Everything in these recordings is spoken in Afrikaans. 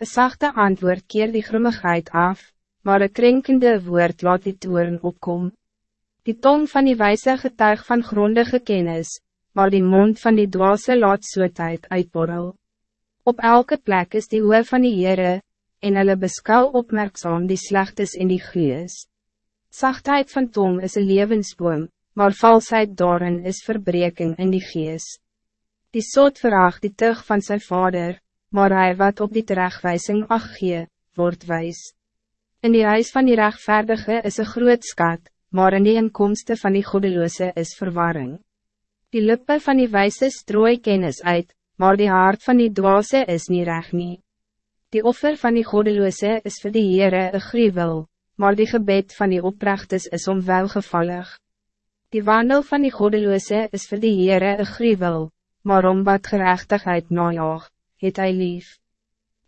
Een zachte antwoord keer die grimmigheid af, maar een krenkende woord laat die toeren opkom. Die tong van die wijze getuig van grondige kennis, maar die mond van die dwaase laat soetheid uitborrel. Op elke plek is die oor van die Heere, en hulle beskou opmerkzaam die slechtes in die gees. Zachtheid van tong is een levensboom, maar valsheid daarin is verbreking in die gees. Die soot verhaag die tug van zijn vader, maar hij wat op die terechtwijzing ach gee, word wijs. In die huis van die rechtvaardige is een groot skat, maar in die inkomsten van die goddeloze is verwarring. Die lippe van die wijze strooi kennis uit, maar die hart van die dwaze is niet recht nie. Die offer van die goddeloze is voor die Heere een gruwel, maar die gebed van die oprechtes is onwelgevallig. Die wandel van die goddeloze is voor die Heere een gruwel, maar om wat gerechtigheid najaag, het hy lief.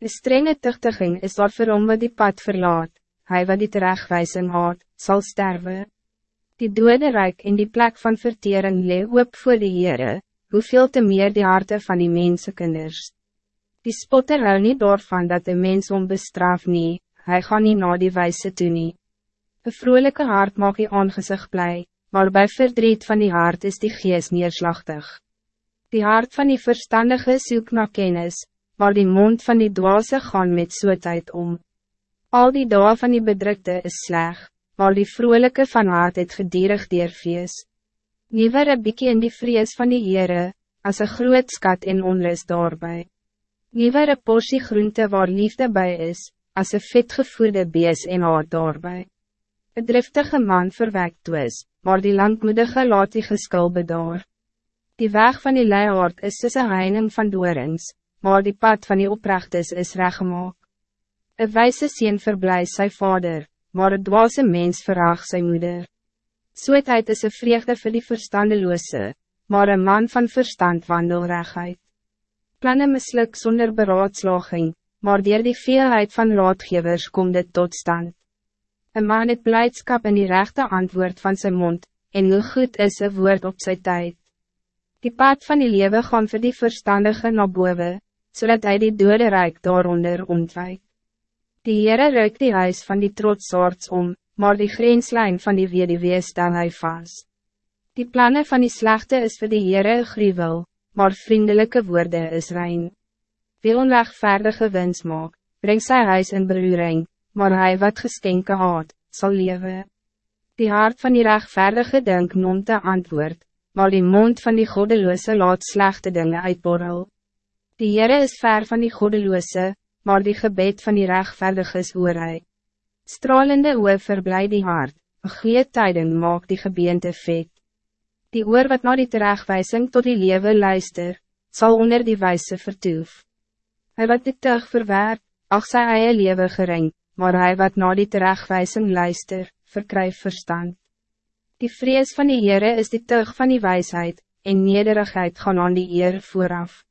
De strenge tuchtiging is daar vir hom wat die pad verlaat, hij wat die terechtwijzing haat, zal sterven. Die dode rijk in die plek van vertering lee hoop voor die Heere, hoeveel te meer die harte van die mensenkinders. Die spotter hou nie daarvan dat de mens onbestraf nie, hy gaan nie na die wijze toe nie. Een vrolijke hart mag je aangezicht blij, maar bij verdriet van die hart is die geest neerslachtig. Die hart van die verstandige zoek na kennis, maar die mond van die dwaze gaan met soetheid om. Al die dagen van die bedrukte is sleg, maar die vrolijke van hart het gedierig deurfees. Liever een bykie in die vrees van die Heere, as een groot skat in onrust daarbij. Liever een portie groente waar liefde bij is, as een vetgevoerde bees en haat daarbij. Een driftige man verwekt twis, maar die langmoedige laat die geskul bedaar. Die weg van die leihaard is soos een heining van doorings, maar die pad van die oprechtes is reggemaak. Een wijze sien verblij sy vader, maar een dwaze mens verraag sy moeder. Soetheid is een vreugde voor die verstandeloze, maar een man van verstand wandel rechtheid. Plannen misluk zonder beraadslaging, maar dier die veelheid van raadgevers komt dit tot stand. Een man het blijdschap in die rechte antwoord van zijn mond, en hoe goed is een woord op zijn tijd. Die pad van die lewe gaan voor die verstandige na boven, zodat hij die dode rijk daaronder ontwijk. Die Heere ruikt die huis van die trotsoorts om, maar die grenslijn van die weduwee stel hy vast. Die plannen van die slechte is voor de Heere gruwel, maar vriendelijke woorden is rein. Wie onrechtvaardige wens maak, breng sy huis in beruring, maar hij wat geskenke haat, zal leven. Die hart van die rechtvaardige denk noemt de antwoord, maar die mond van die goddeloze laat slechte dingen uitborrel. Die Heere is ver van die goddeloze, maar die gebed van die rechtvaardige is hoor hy. Stralende oor verblij die hart, een goeie tijden maak die gebeente vet. Die oor wat na die terechtwijzing tot die lewe luister, zal onder die wijze vertoef. Hij wat die tug verwerp, ach sy eie lewe gering, maar hij wat na die terechtwijzing luister, verkryf verstand. Die vrees van die Heere is die tug van die wijsheid, en nederigheid gaan aan die eer vooraf.